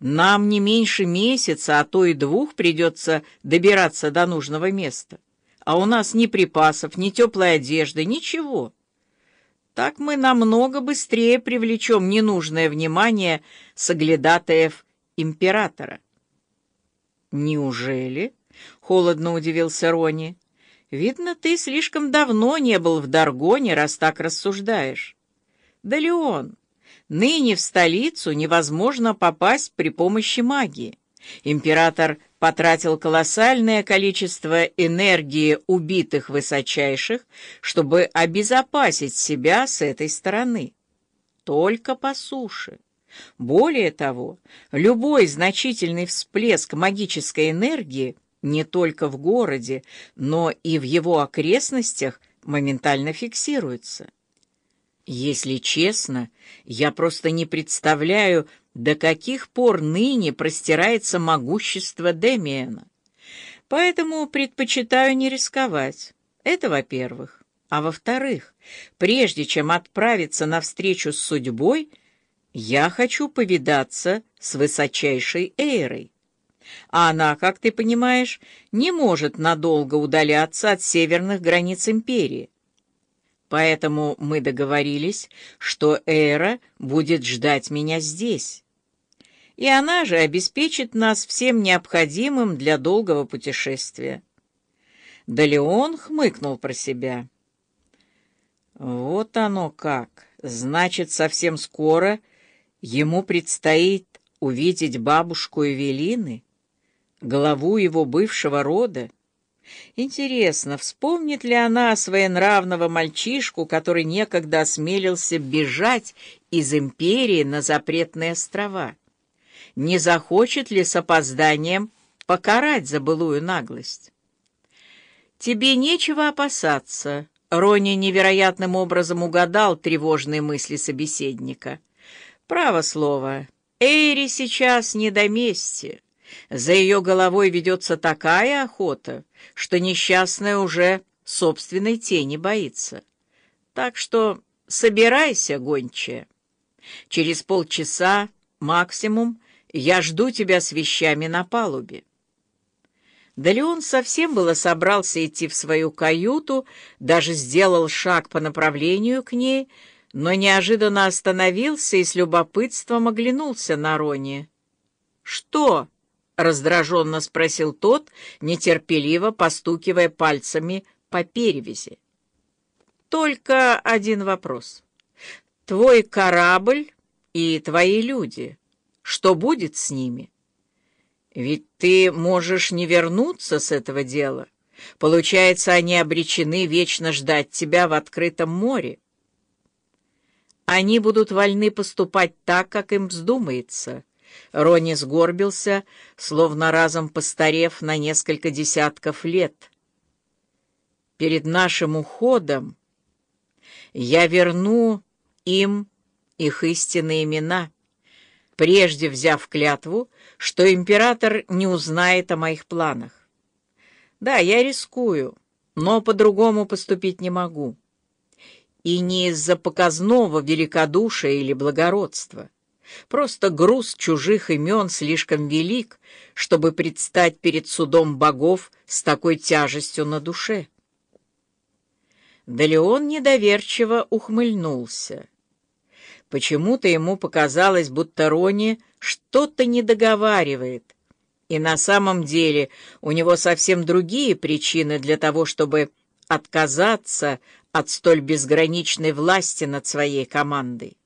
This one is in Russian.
Нам не меньше месяца, а то и двух придется добираться до нужного места. А у нас ни припасов, ни теплой одежды, ничего. Так мы намного быстрее привлечем ненужное внимание соглядатаев императора. «Неужели?» — холодно удивился Рони. «Видно, ты слишком давно не был в Даргоне, раз так рассуждаешь». «Да, Леон, Ныне в столицу невозможно попасть при помощи магии. Император потратил колоссальное количество энергии убитых высочайших, чтобы обезопасить себя с этой стороны. Только по суше. Более того, любой значительный всплеск магической энергии не только в городе, но и в его окрестностях моментально фиксируется. Если честно, я просто не представляю, до каких пор ныне простирается могущество Демиена. Поэтому предпочитаю не рисковать. Это во-первых. А во-вторых, прежде чем отправиться на встречу с судьбой, я хочу повидаться с высочайшей Эйрой. А она, как ты понимаешь, не может надолго удаляться от северных границ империи. Поэтому мы договорились, что Эра будет ждать меня здесь. И она же обеспечит нас всем необходимым для долгого путешествия. Да Леон хмыкнул про себя. Вот оно как. Значит, совсем скоро ему предстоит увидеть бабушку Эвелины, главу его бывшего рода. Интересно, вспомнит ли она своенравного мальчишку, который некогда осмелился бежать из империи на запретные острова? Не захочет ли с опозданием покарать за былую наглость? «Тебе нечего опасаться», — Рони невероятным образом угадал тревожные мысли собеседника. «Право слово, Эйри сейчас не до мести». За ее головой ведется такая охота, что несчастная уже собственной тени боится. Так что собирайся, гончая. Через полчаса, максимум, я жду тебя с вещами на палубе. Да Леон совсем было собрался идти в свою каюту, даже сделал шаг по направлению к ней, но неожиданно остановился и с любопытством оглянулся на Рони. «Что?» — раздраженно спросил тот, нетерпеливо постукивая пальцами по перевязи. «Только один вопрос. Твой корабль и твои люди. Что будет с ними? Ведь ты можешь не вернуться с этого дела. Получается, они обречены вечно ждать тебя в открытом море. Они будут вольны поступать так, как им вздумается». Рони сгорбился, словно разом постарев на несколько десятков лет. «Перед нашим уходом я верну им их истинные имена, прежде взяв клятву, что император не узнает о моих планах. Да, я рискую, но по-другому поступить не могу. И не из-за показного великодушия или благородства». Просто груз чужих имен слишком велик, чтобы предстать перед судом богов с такой тяжестью на душе. Да Леон недоверчиво ухмыльнулся. Почему-то ему показалось, будто Рони что-то не договаривает, и на самом деле у него совсем другие причины для того, чтобы отказаться от столь безграничной власти над своей командой.